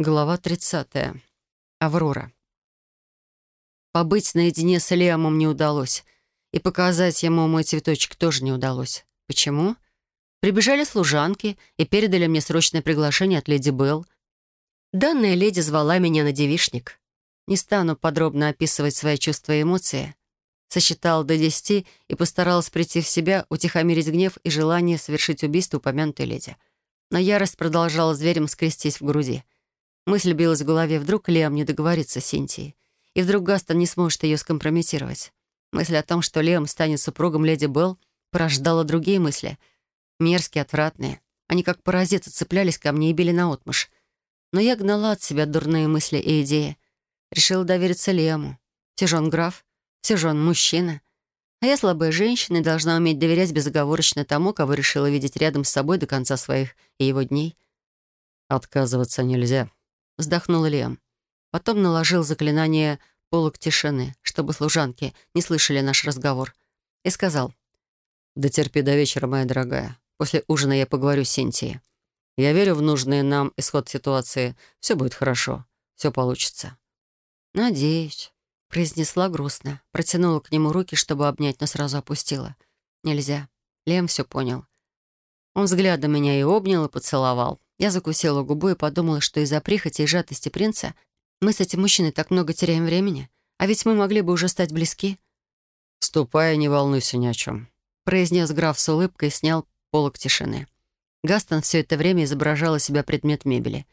Глава 30. Аврора. Побыть наедине с Лиамом не удалось. И показать ему мой цветочек тоже не удалось. Почему? Прибежали служанки и передали мне срочное приглашение от леди Белл. Данная леди звала меня на девишник. Не стану подробно описывать свои чувства и эмоции. Сосчитала до десяти и постаралась прийти в себя, утихомирить гнев и желание совершить убийство упомянутой леди. Но ярость продолжала зверем скрестись в груди — Мысль билась в голове. Вдруг Лиам не договорится с Синтией. И вдруг Гастон не сможет ее скомпрометировать. Мысль о том, что Лиам станет супругом леди Белл, порождала другие мысли. Мерзкие, отвратные. Они как паразиты цеплялись ко мне и били наотмашь. Но я гнала от себя дурные мысли и идеи. Решила довериться Лиаму. Все же он граф, все же он мужчина. А я слабая женщина и должна уметь доверять безоговорочно тому, кого решила видеть рядом с собой до конца своих и его дней. «Отказываться нельзя», вздохнул Лем. Потом наложил заклинание полок тишины, чтобы служанки не слышали наш разговор, и сказал, «Да терпи до вечера, моя дорогая. После ужина я поговорю с Синтией. Я верю в нужный нам исход ситуации. Все будет хорошо. Все получится». «Надеюсь», — произнесла грустно. Протянула к нему руки, чтобы обнять, но сразу опустила. «Нельзя». Лем все понял. Он взглядом меня и обнял, и поцеловал. Я закусила губу и подумала, что из-за прихоти и жадности принца мы с этим мужчиной так много теряем времени, а ведь мы могли бы уже стать близки. «Ступай, не волнуйся ни о чем», — произнес граф с улыбкой и снял полок тишины. Гастон все это время изображала себя предмет мебели.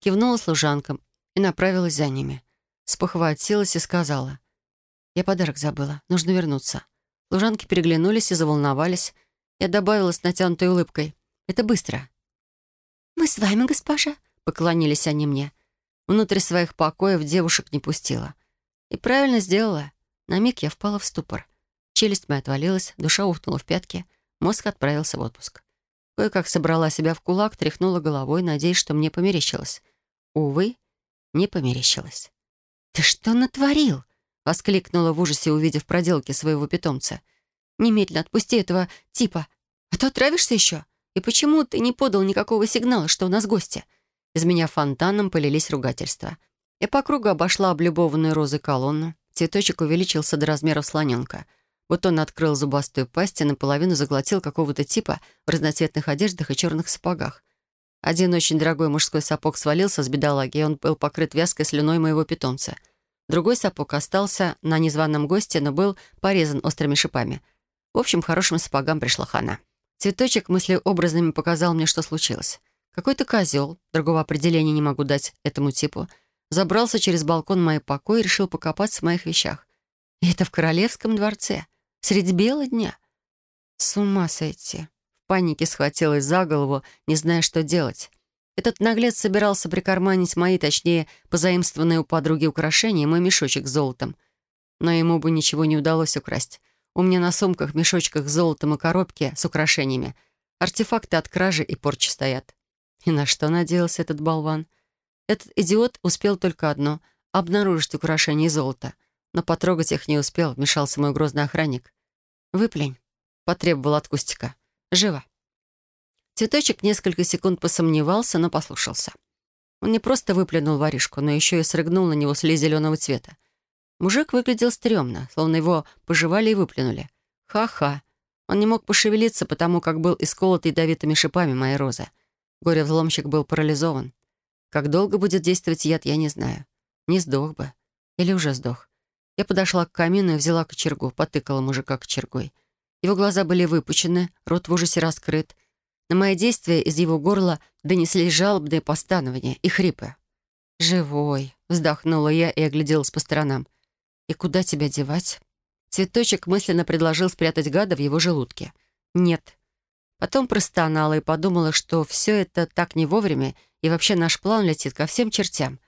Кивнула служанкам и направилась за ними. Спохватилась и сказала. «Я подарок забыла. Нужно вернуться». Служанки переглянулись и заволновались. Я добавила с натянутой улыбкой. «Это быстро. «Мы с вами, госпожа», — поклонились они мне. Внутрь своих покоев девушек не пустила. И правильно сделала. На миг я впала в ступор. Челюсть моя отвалилась, душа ухнула в пятки, мозг отправился в отпуск. Кое-как собрала себя в кулак, тряхнула головой, надеясь, что мне померещилось. Увы, не померещилось. «Ты что натворил?» — воскликнула в ужасе, увидев проделки своего питомца. «Немедленно отпусти этого типа, а то отравишься еще». И почему ты не подал никакого сигнала, что у нас гости?» Из меня фонтаном полились ругательства. Я по кругу обошла облюбованную розой колонну. Цветочек увеличился до размеров слоненка. Бутон открыл зубастую пасть и наполовину заглотил какого-то типа в разноцветных одеждах и черных сапогах. Один очень дорогой мужской сапог свалился с бедолаги, и он был покрыт вязкой слюной моего питомца. Другой сапог остался на незваном госте, но был порезан острыми шипами. В общем, хорошим сапогам пришла хана. Цветочек мыслеобразными показал мне, что случилось. Какой-то козел, другого определения не могу дать этому типу, забрался через балкон в моей покой и решил покопаться в моих вещах. И это в королевском дворце, средь бела дня. С ума сойти. В панике схватилась за голову, не зная, что делать. Этот наглец собирался прикарманить мои, точнее, позаимствованные у подруги украшения, мой мешочек с золотом. Но ему бы ничего не удалось украсть. У меня на сумках, мешочках с золотом и коробке с украшениями артефакты от кражи и порчи стоят. И на что надеялся этот болван? Этот идиот успел только одно — обнаружить украшения из золота. Но потрогать их не успел, вмешался мой грозный охранник. «Выплень», — потребовал от Кустика. «Живо». Цветочек несколько секунд посомневался, но послушался. Он не просто выплюнул воришку, но еще и срыгнул на него слизь зеленого цвета. Мужик выглядел стрёмно, словно его пожевали и выплюнули. Ха-ха. Он не мог пошевелиться, потому как был исколот ядовитыми шипами моей розы. Горе-взломщик был парализован. Как долго будет действовать яд, я не знаю. Не сдох бы. Или уже сдох. Я подошла к камину и взяла кочергу, потыкала мужика кочергой. Его глаза были выпучены, рот в ужасе раскрыт. На мои действия из его горла донеслись жалобные постановления и хрипы. «Живой!» — вздохнула я и огляделась по сторонам. «И куда тебя девать?» Цветочек мысленно предложил спрятать гада в его желудке. «Нет». Потом простонала и подумала, что все это так не вовремя, и вообще наш план летит ко всем чертям.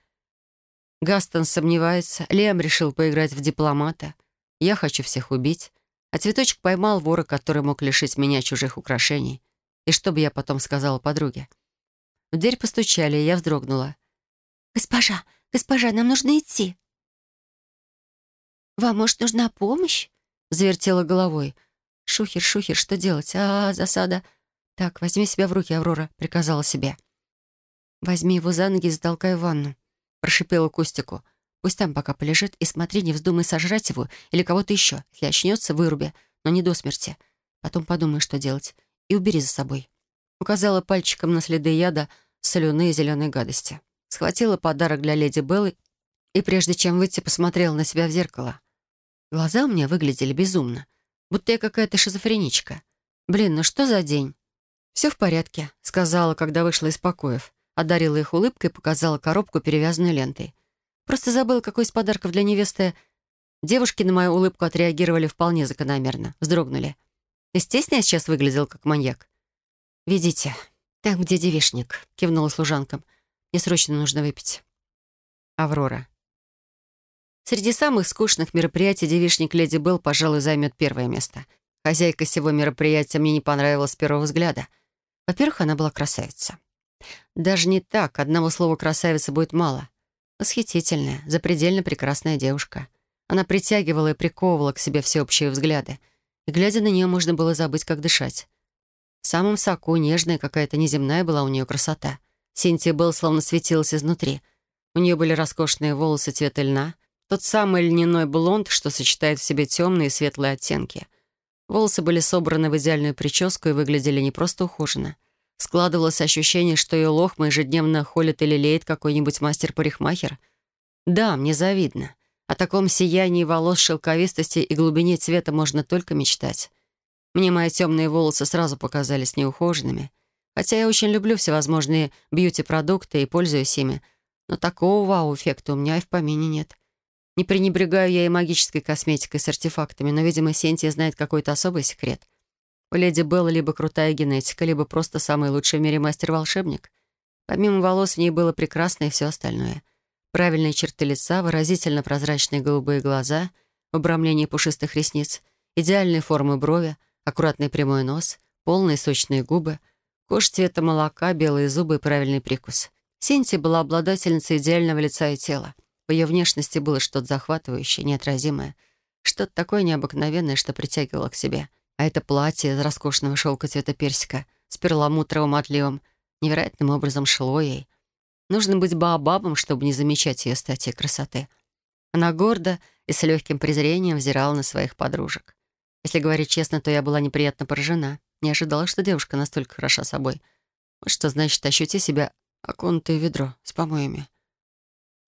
Гастон сомневается, Лиам решил поиграть в дипломата. Я хочу всех убить. А цветочек поймал вора, который мог лишить меня чужих украшений. И что бы я потом сказала подруге? В дверь постучали, и я вздрогнула. «Госпожа, госпожа, нам нужно идти», «Вам, может, нужна помощь?» — завертела головой. «Шухер, шухер, что делать? А, засада!» «Так, возьми себя в руки, Аврора», — приказала себе. «Возьми его за ноги и затолкай в ванну», — прошипела Костику. «Пусть там пока полежит, и смотри, не вздумай сожрать его или кого-то еще. Если очнется, выруби, но не до смерти. Потом подумай, что делать, и убери за собой». Указала пальчиком на следы яда, соленые и зеленой гадости. Схватила подарок для леди Беллы и, прежде чем выйти, посмотрела на себя в зеркало. Глаза у меня выглядели безумно, будто я какая-то шизофреничка. Блин, ну что за день? «Все в порядке», — сказала, когда вышла из покоев. Одарила их улыбкой и показала коробку, перевязанную лентой. Просто забыла, какой из подарков для невесты. Девушки на мою улыбку отреагировали вполне закономерно, вздрогнули. Естественно, я сейчас выглядел как маньяк. «Ведите. Там, где девишник», — кивнула служанкам. «Мне срочно нужно выпить». Аврора. Среди самых скучных мероприятий девишник Леди Белл, пожалуй, займет первое место. Хозяйка всего мероприятия мне не понравилась с первого взгляда. Во-первых, она была красавица. Даже не так, одного слова «красавица» будет мало. Восхитительная, запредельно прекрасная девушка. Она притягивала и приковывала к себе всеобщие взгляды. И, глядя на нее, можно было забыть, как дышать. В самом соку нежная какая-то неземная была у нее красота. Синтия был словно светилась изнутри. У нее были роскошные волосы цвета льна, тот самый льняной блонд, что сочетает в себе темные и светлые оттенки. Волосы были собраны в идеальную прическу и выглядели не просто ухоженно. Складывалось ощущение, что ее лохма ежедневно холит или леет какой-нибудь мастер-парикмахер. Да, мне завидно. О таком сиянии волос, шелковистости и глубине цвета можно только мечтать. Мне мои темные волосы сразу показались неухоженными. Хотя я очень люблю всевозможные бьюти-продукты и пользуюсь ими, но такого вау-эффекта у меня и в помине нет. Не пренебрегаю я и магической косметикой с артефактами, но, видимо, Сентия знает какой-то особый секрет. У леди Белла либо крутая генетика, либо просто самый лучший в мире мастер-волшебник. Помимо волос в ней было прекрасно и все остальное. Правильные черты лица, выразительно прозрачные голубые глаза, обрамление пушистых ресниц, идеальные формы брови, аккуратный прямой нос, полные сочные губы, кожа цвета молока, белые зубы и правильный прикус. Синти была обладательницей идеального лица и тела. В ее внешности было что-то захватывающее, неотразимое, что-то такое необыкновенное, что притягивало к себе. А это платье из роскошного шелка цвета персика с перламутровым отливом невероятным образом шло ей. Нужно быть баобабом, чтобы не замечать ее стати красоты. Она гордо и с легким презрением взирала на своих подружек. Если говорить честно, то я была неприятно поражена. Не ожидала, что девушка настолько хороша собой. Что значит ощути себя окунутое ведро с помоями.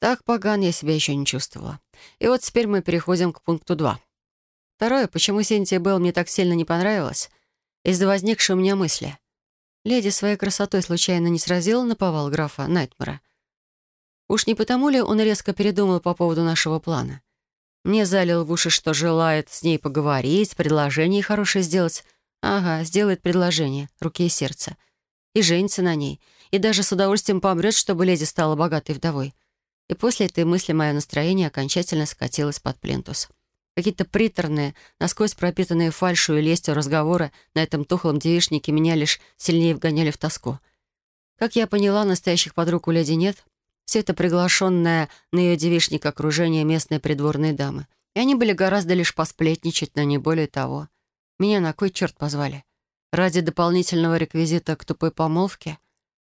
Так поган я себя еще не чувствовала. И вот теперь мы переходим к пункту 2. Второе, почему Синтия Белл мне так сильно не понравилась? Из-за возникшей у меня мысли. Леди своей красотой случайно не сразила на повал графа Найтмара. Уж не потому ли он резко передумал по поводу нашего плана? Мне залил в уши, что желает с ней поговорить, предложение хорошее сделать. Ага, сделает предложение, руки и сердце. И женится на ней. И даже с удовольствием помрет, чтобы леди стала богатой вдовой. И после этой мысли мое настроение окончательно скатилось под плинтус. Какие-то приторные, насквозь пропитанные фальшью и лестью разговоры на этом тухлом девишнике меня лишь сильнее вгоняли в тоску. Как я поняла, настоящих подруг у леди нет. Все это приглашенное на ее девишник окружение местной придворной дамы. И они были гораздо лишь посплетничать, но не более того. Меня на кой черт позвали? Ради дополнительного реквизита к тупой помолвке?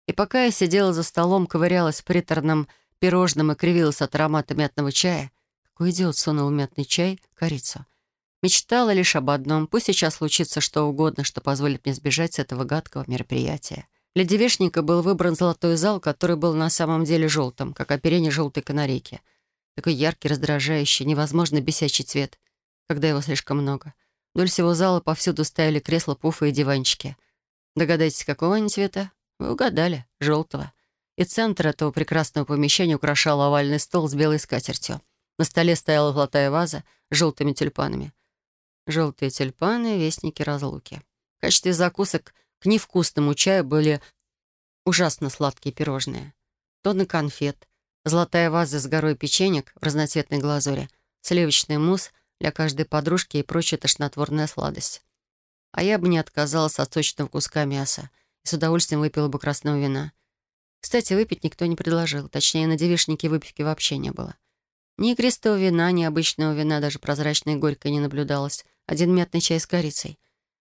И пока я сидела за столом, ковырялась в приторном пирожным и кривилась от аромата мятного чая. Какой идиот сунул мятный чай, корицу. Мечтала лишь об одном. Пусть сейчас случится что угодно, что позволит мне сбежать с этого гадкого мероприятия. Для девешника был выбран золотой зал, который был на самом деле желтым, как оперение желтой канарейки. Такой яркий, раздражающий, невозможно бесячий цвет, когда его слишком много. Вдоль всего зала повсюду стояли кресла, пуфы и диванчики. Догадайтесь, какого они цвета? Вы угадали. Желтого и центр этого прекрасного помещения украшал овальный стол с белой скатертью. На столе стояла золотая ваза с желтыми тюльпанами. Желтые тюльпаны — вестники разлуки. В качестве закусок к невкусному чаю были ужасно сладкие пирожные. Тонны конфет, золотая ваза с горой печенек в разноцветной глазури, сливочный мусс для каждой подружки и прочая тошнотворная сладость. А я бы не отказалась от сочного куска мяса и с удовольствием выпила бы красного вина. Кстати, выпить никто не предложил. Точнее, на девишнике выпивки вообще не было. Ни игристого вина, ни обычного вина, даже прозрачной горькой не наблюдалось. Один мятный чай с корицей.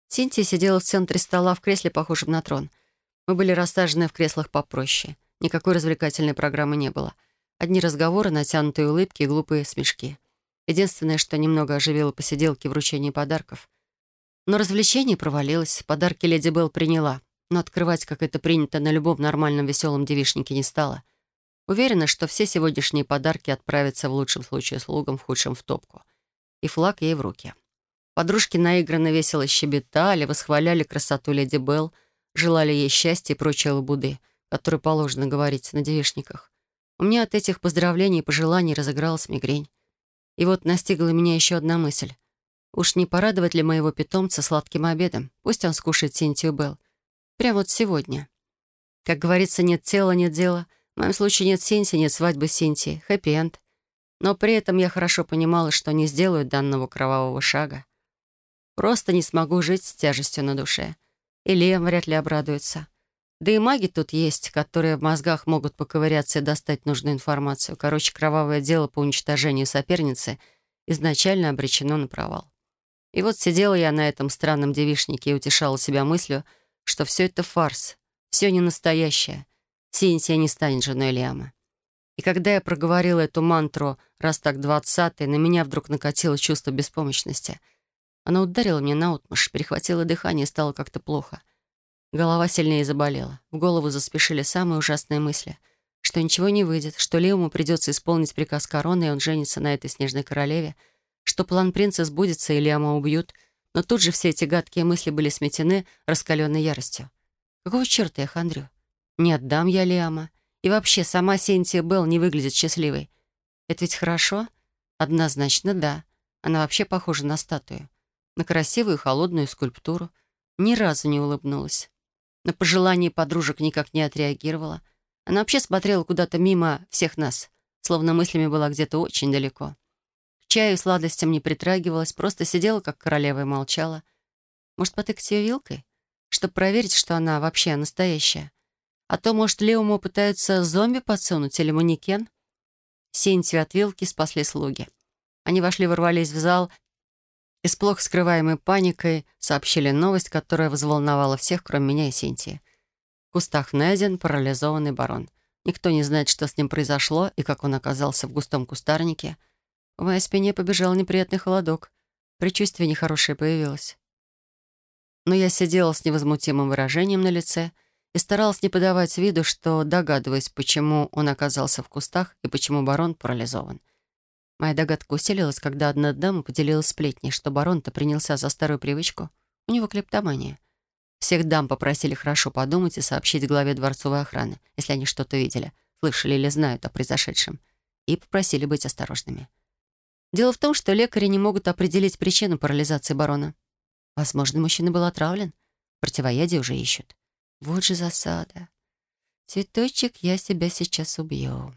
Синтия сидела в центре стола в кресле, похожем на трон. Мы были рассажены в креслах попроще. Никакой развлекательной программы не было. Одни разговоры, натянутые улыбки и глупые смешки. Единственное, что немного оживило посиделки вручения подарков. Но развлечение провалилось. Подарки леди Белл приняла, но открывать, как это принято на любом нормальном веселом девишнике, не стала. Уверена, что все сегодняшние подарки отправятся в лучшем случае слугам, в худшем — в топку. И флаг ей в руки. Подружки наигранно весело щебетали, восхваляли красоту леди Белл, желали ей счастья и прочие лабуды, которые положено говорить на девишниках. У меня от этих поздравлений и пожеланий разыгралась мигрень. И вот настигла меня еще одна мысль. Уж не порадовать ли моего питомца сладким обедом? Пусть он скушает Синтию Белл. Прямо вот сегодня. Как говорится, нет тела, нет дела. В моем случае нет Синти, нет свадьбы Синтии. Хэппи-энд. Но при этом я хорошо понимала, что не сделаю данного кровавого шага. Просто не смогу жить с тяжестью на душе. И Лем вряд ли обрадуется. Да и маги тут есть, которые в мозгах могут поковыряться и достать нужную информацию. Короче, кровавое дело по уничтожению соперницы изначально обречено на провал. И вот сидела я на этом странном девишнике и утешала себя мыслью, что все это фарс, все не настоящее. Синтия не станет женой Лиама. И когда я проговорила эту мантру раз так двадцатый, на меня вдруг накатило чувство беспомощности — она ударила мне наотмашь, перехватила дыхание и стало как-то плохо. Голова сильнее заболела. В голову заспешили самые ужасные мысли. Что ничего не выйдет, что Леому придется исполнить приказ короны, и он женится на этой снежной королеве, что план принца сбудется, и Лиама убьют. Но тут же все эти гадкие мысли были сметены раскаленной яростью. Какого черта я хандрю? Не отдам я Лиама. И вообще, сама Синтия Белл не выглядит счастливой. Это ведь хорошо? Однозначно, да. Она вообще похожа на статую на красивую холодную скульптуру. Ни разу не улыбнулась. На пожелания подружек никак не отреагировала. Она вообще смотрела куда-то мимо всех нас, словно мыслями была где-то очень далеко. Чаю и сладостям не притрагивалась, просто сидела, как королева, и молчала. Может, потыкать ее вилкой? Чтобы проверить, что она вообще настоящая. А то, может, Леуму пытаются зомби подсунуть или манекен? Синтию от вилки спасли слуги. Они вошли, ворвались в зал и с плохо скрываемой паникой сообщили новость, которая взволновала всех, кроме меня и Синтии. В кустах найден парализованный барон. Никто не знает, что с ним произошло и как он оказался в густом кустарнике. В моей спине побежал неприятный холодок. Предчувствие нехорошее появилось. Но я сидела с невозмутимым выражением на лице и старалась не подавать виду, что догадываюсь, почему он оказался в кустах и почему барон парализован. Моя догадка усилилась, когда одна дама поделилась сплетней, что барон-то принялся за старую привычку. У него клептомания. Всех дам попросили хорошо подумать и сообщить главе дворцовой охраны, если они что-то видели, слышали или знают о произошедшем, и попросили быть осторожными. Дело в том, что лекари не могут определить причину парализации барона. Возможно, мужчина был отравлен. Противоядие уже ищут. Вот же засада. Цветочек, я себя сейчас убью.